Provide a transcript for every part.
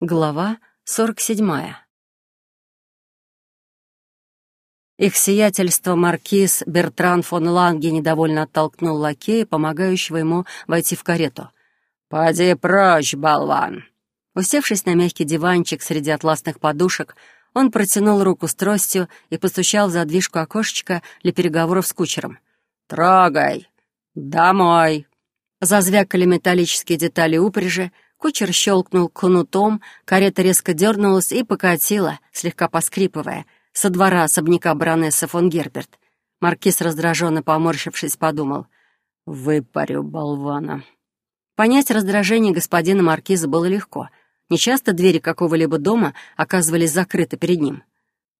Глава 47. Их сиятельство маркиз Бертран фон Ланге недовольно оттолкнул лакея, помогающего ему войти в карету. «Поди прочь, болван!» Усевшись на мягкий диванчик среди атласных подушек, он протянул руку с тростью и постучал в задвижку окошечка для переговоров с кучером. «Трогай! Домой!» Зазвякали металлические детали упряжи, Кучер щелкнул кнутом, карета резко дернулась и покатила, слегка поскрипывая, со двора особняка баронессы фон Герберт. Маркиз, раздраженно поморщившись, подумал. «Выпарю болвана». Понять раздражение господина Маркиза было легко. Нечасто двери какого-либо дома оказывались закрыты перед ним.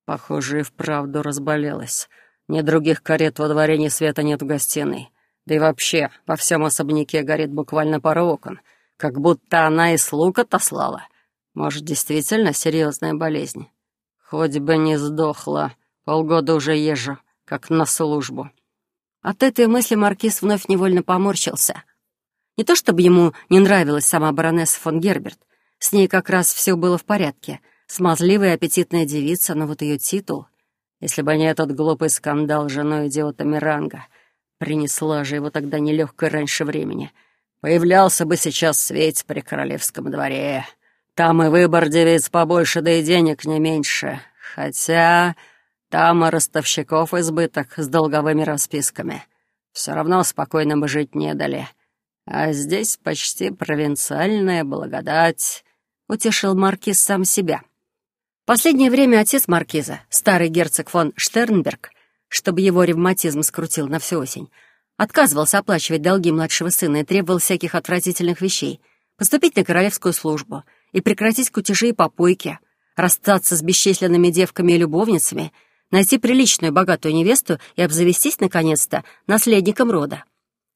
Похоже, и вправду разболелась. Ни других карет во дворе, ни света нет в гостиной. Да и вообще, во всем особняке горит буквально пара окон — как будто она и слуг отослала. Может, действительно серьезная болезнь? Хоть бы не сдохла. Полгода уже езжу, как на службу. От этой мысли маркиз вновь невольно поморщился. Не то чтобы ему не нравилась сама баронесса фон Герберт. С ней как раз все было в порядке. Смазливая аппетитная девица, но вот ее титул... Если бы не этот глупый скандал с женой идиота Миранга, принесла же его тогда нелегкой раньше времени — Появлялся бы сейчас в свете при королевском дворе. Там и выбор девиц побольше, да и денег не меньше. Хотя там и ростовщиков избыток с долговыми расписками. Все равно спокойно бы жить не дали. А здесь почти провинциальная благодать. Утешил маркиз сам себя. Последнее время отец маркиза, старый герцог фон Штернберг, чтобы его ревматизм скрутил на всю осень, Отказывался оплачивать долги младшего сына и требовал всяких отвратительных вещей. Поступить на королевскую службу и прекратить кутежи и попойки, расстаться с бесчисленными девками и любовницами, найти приличную богатую невесту и обзавестись, наконец-то, наследником рода.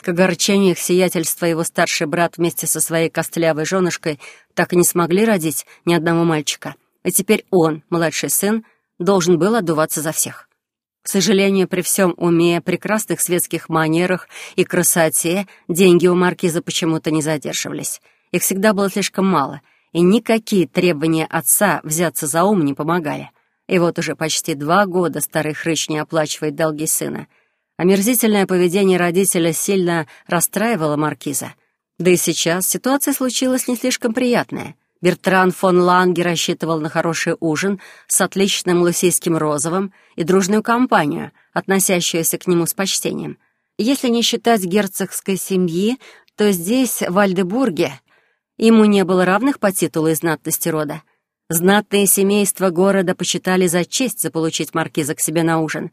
К огорчению их сиятельства его старший брат вместе со своей костлявой женушкой так и не смогли родить ни одного мальчика. И теперь он, младший сын, должен был отдуваться за всех. К сожалению, при всем уме, прекрасных светских манерах и красоте деньги у маркиза почему-то не задерживались. Их всегда было слишком мало, и никакие требования отца взяться за ум не помогали. И вот уже почти два года старый хрыч не оплачивает долги сына. Омерзительное поведение родителя сильно расстраивало маркиза. Да и сейчас ситуация случилась не слишком приятная — Бертран фон Ланге рассчитывал на хороший ужин с отличным лусийским розовым и дружную компанию, относящуюся к нему с почтением. Если не считать герцогской семьи, то здесь, в Альдебурге, ему не было равных по титулу и знатности рода. Знатные семейства города почитали за честь заполучить маркиза к себе на ужин.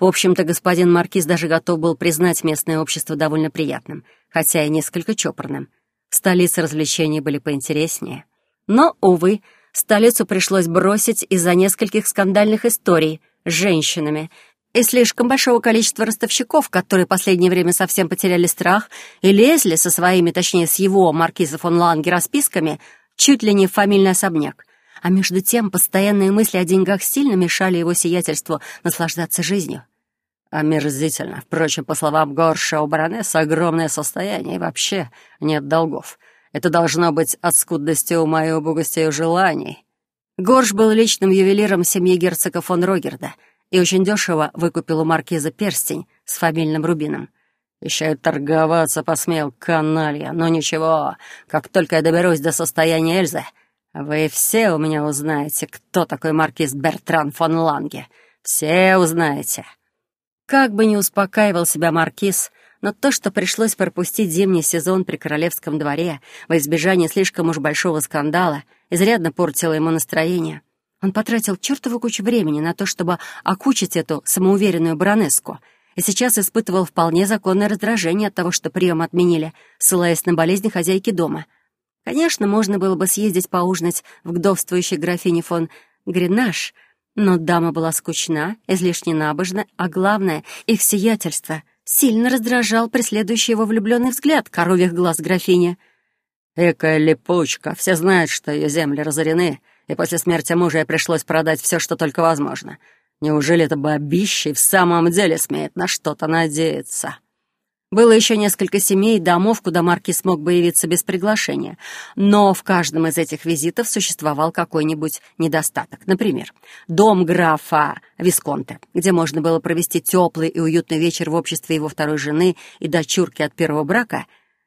В общем-то, господин маркиз даже готов был признать местное общество довольно приятным, хотя и несколько чопорным. В столице развлечения были поинтереснее. Но, увы, столицу пришлось бросить из-за нескольких скандальных историй с женщинами и слишком большого количества ростовщиков, которые в последнее время совсем потеряли страх и лезли со своими, точнее, с его, маркиза фон Ланге, расписками чуть ли не в фамильный особняк. А между тем постоянные мысли о деньгах сильно мешали его сиятельству наслаждаться жизнью. Омерзительно. Впрочем, по словам Горша, у баронессы огромное состояние и вообще нет долгов. Это должно быть от скудности ума и убогости ее желаний. Горш был личным ювелиром семьи герцога фон Рогерда и очень дешево выкупил у маркиза перстень с фамильным рубином. Еще торговаться посмел, каналья, но ничего, как только я доберусь до состояния Эльзы, вы все у меня узнаете, кто такой маркиз Бертран фон Ланге. Все узнаете. Как бы ни успокаивал себя маркиз, но то, что пришлось пропустить зимний сезон при королевском дворе во избежание слишком уж большого скандала, изрядно портило ему настроение. Он потратил чертову кучу времени на то, чтобы окучить эту самоуверенную баронеску, и сейчас испытывал вполне законное раздражение от того, что прием отменили, ссылаясь на болезни хозяйки дома. Конечно, можно было бы съездить поужинать в гдовствующей графине фон Гренаш, но дама была скучна, излишне набожна, а главное, их сиятельство — сильно раздражал преследующий его влюбленный взгляд коровьих глаз графини. «Экая липучка, все знают, что ее земли разорены, и после смерти мужа ей пришлось продать все, что только возможно. Неужели это бабище в самом деле смеет на что-то надеяться?» Было еще несколько семей и домов, куда Маркиз смог бы явиться без приглашения, но в каждом из этих визитов существовал какой-нибудь недостаток. Например, дом графа Висконте, где можно было провести теплый и уютный вечер в обществе его второй жены и дочурки от первого брака,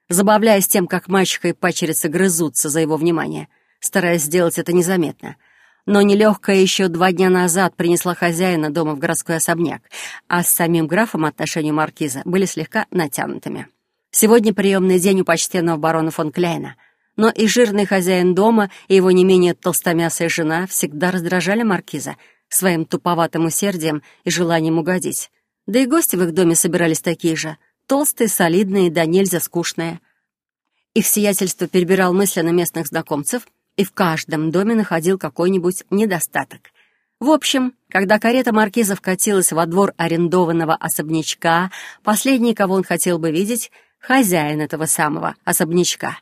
забавляясь тем, как мачеха и пачерица грызутся за его внимание, стараясь сделать это незаметно — но нелегкая еще два дня назад принесла хозяина дома в городской особняк, а с самим графом отношения маркиза были слегка натянутыми. Сегодня приемный день у почтенного барона фон Кляйна, но и жирный хозяин дома, и его не менее толстомясая жена всегда раздражали маркиза своим туповатым усердием и желанием угодить. Да и гости в их доме собирались такие же, толстые, солидные, да нельзя скучные. Их сиятельство перебирал мысли на местных знакомцев — и в каждом доме находил какой-нибудь недостаток. В общем, когда карета маркиза вкатилась во двор арендованного особнячка, последний, кого он хотел бы видеть, хозяин этого самого особнячка.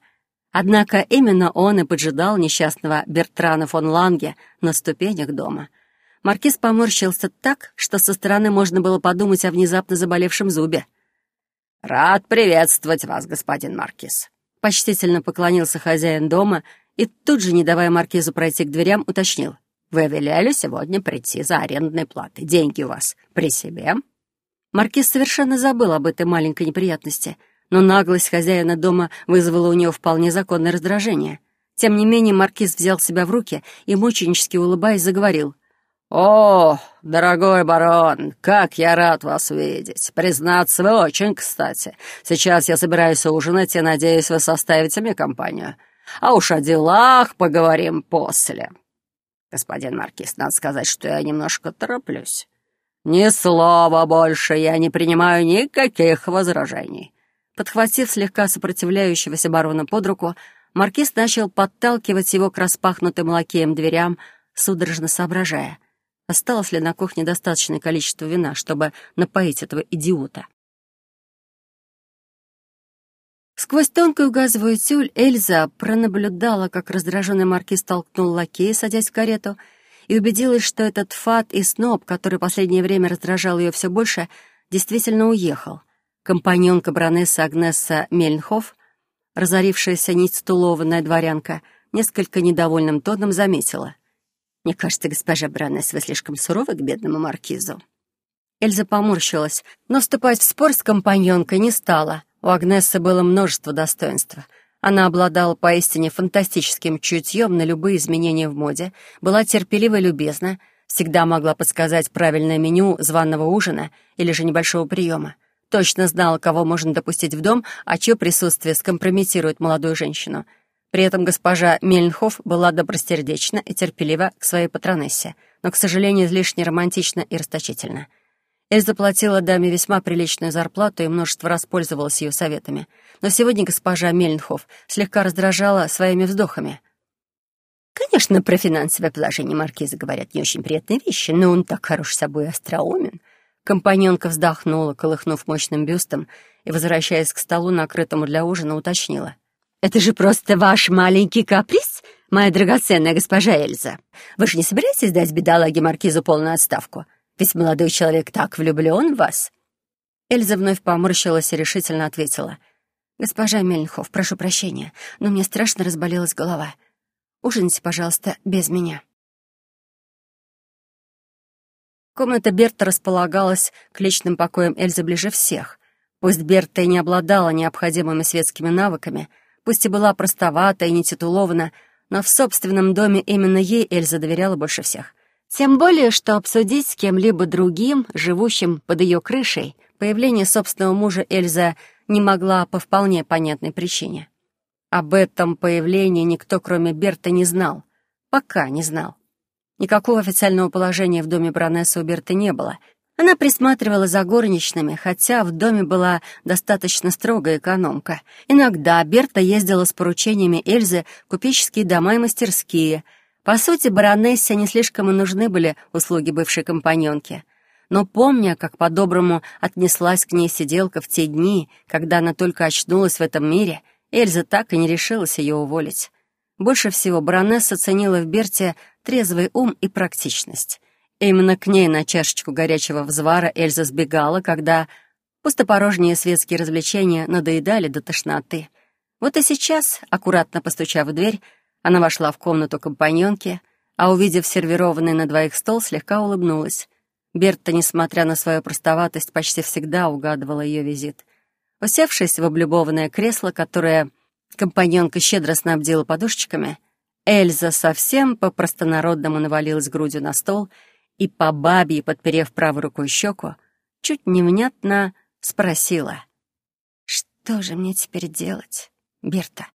Однако именно он и поджидал несчастного Бертрана фон Ланге на ступенях дома. Маркиз поморщился так, что со стороны можно было подумать о внезапно заболевшем зубе. «Рад приветствовать вас, господин Маркиз», — почтительно поклонился хозяин дома и тут же, не давая маркизу пройти к дверям, уточнил. «Вы велели сегодня прийти за арендной платой. Деньги у вас при себе?» Маркиз совершенно забыл об этой маленькой неприятности, но наглость хозяина дома вызвала у него вполне законное раздражение. Тем не менее, маркиз взял себя в руки и, мученически улыбаясь, заговорил. «О, дорогой барон, как я рад вас видеть! Признаться, вы очень кстати. Сейчас я собираюсь ужинать и надеюсь, вы составите мне компанию а уж о делах поговорим после. Господин Маркиз, надо сказать, что я немножко тороплюсь. Ни слова больше, я не принимаю никаких возражений. Подхватив слегка сопротивляющегося барона под руку, Маркиз начал подталкивать его к распахнутым лакеем дверям, судорожно соображая, осталось ли на кухне достаточное количество вина, чтобы напоить этого идиота. Сквозь тонкую газовую тюль Эльза пронаблюдала, как раздраженный маркиз толкнул лакея, садясь в карету, и убедилась, что этот фат и сноб, который последнее время раздражал ее все больше, действительно уехал. Компаньонка баронессы Агнесса Мельнхоф, разорившаяся нецтулованная дворянка, несколько недовольным тоном заметила. «Мне кажется, госпожа баронесса, вы слишком суровы к бедному маркизу». Эльза поморщилась, но вступать в спор с компаньонкой не стала — у Агнессы было множество достоинств. Она обладала поистине фантастическим чутьем на любые изменения в моде, была терпелива и любезна, всегда могла подсказать правильное меню званного ужина или же небольшого приема. Точно знала, кого можно допустить в дом, а чье присутствие скомпрометирует молодую женщину. При этом госпожа Мельнхоф была добросердечна и терпелива к своей патронессе, но, к сожалению, излишне романтична и расточительна — Эльза платила даме весьма приличную зарплату и множество раз пользовалась ее советами. Но сегодня госпожа Мельнхоф слегка раздражала своими вздохами. «Конечно, про финансовое положение маркиза говорят не очень приятные вещи, но он так хорош собой и остроумен». Компаньонка вздохнула, колыхнув мощным бюстом, и, возвращаясь к столу, накрытому для ужина, уточнила. «Это же просто ваш маленький каприз, моя драгоценная госпожа Эльза. Вы же не собираетесь дать бедолаге маркизу полную отставку?» Ведь молодой человек так влюблен в вас». Эльза вновь поморщилась и решительно ответила. «Госпожа Мельнхоф, прошу прощения, но мне страшно разболелась голова. Ужините, пожалуйста, без меня». Комната Берта располагалась к личным покоям Эльзы ближе всех. Пусть Берта и не обладала необходимыми светскими навыками, пусть и была простовата и не титулована, но в собственном доме именно ей Эльза доверяла больше всех. Тем более, что обсудить с кем-либо другим, живущим под ее крышей, появление собственного мужа Эльза не могла по вполне понятной причине. Об этом появлении никто, кроме Берта, не знал. Пока не знал. Никакого официального положения в доме баронессы у Берты не было. Она присматривала за горничными, хотя в доме была достаточно строгая экономка. Иногда Берта ездила с поручениями Эльзы купеческие дома и мастерские — по сути, баронессе не слишком и нужны были услуги бывшей компаньонки. Но помня, как по-доброму отнеслась к ней сиделка в те дни, когда она только очнулась в этом мире, Эльза так и не решилась ее уволить. Больше всего баронесса ценила в Берте трезвый ум и практичность. Именно к ней на чашечку горячего взвара Эльза сбегала, когда Пустопорожние светские развлечения надоедали до тошноты. Вот и сейчас, аккуратно постучав в дверь, она вошла в комнату компаньонки, а, увидев сервированный на двоих стол, слегка улыбнулась. Берта, несмотря на свою простоватость, почти всегда угадывала ее визит. Усевшись в облюбованное кресло, которое компаньонка щедро снабдила подушечками, Эльза совсем по-простонародному навалилась грудью на стол и, по бабье, подперев правой рукой щеку, чуть невнятно спросила. «Что же мне теперь делать, Берта?»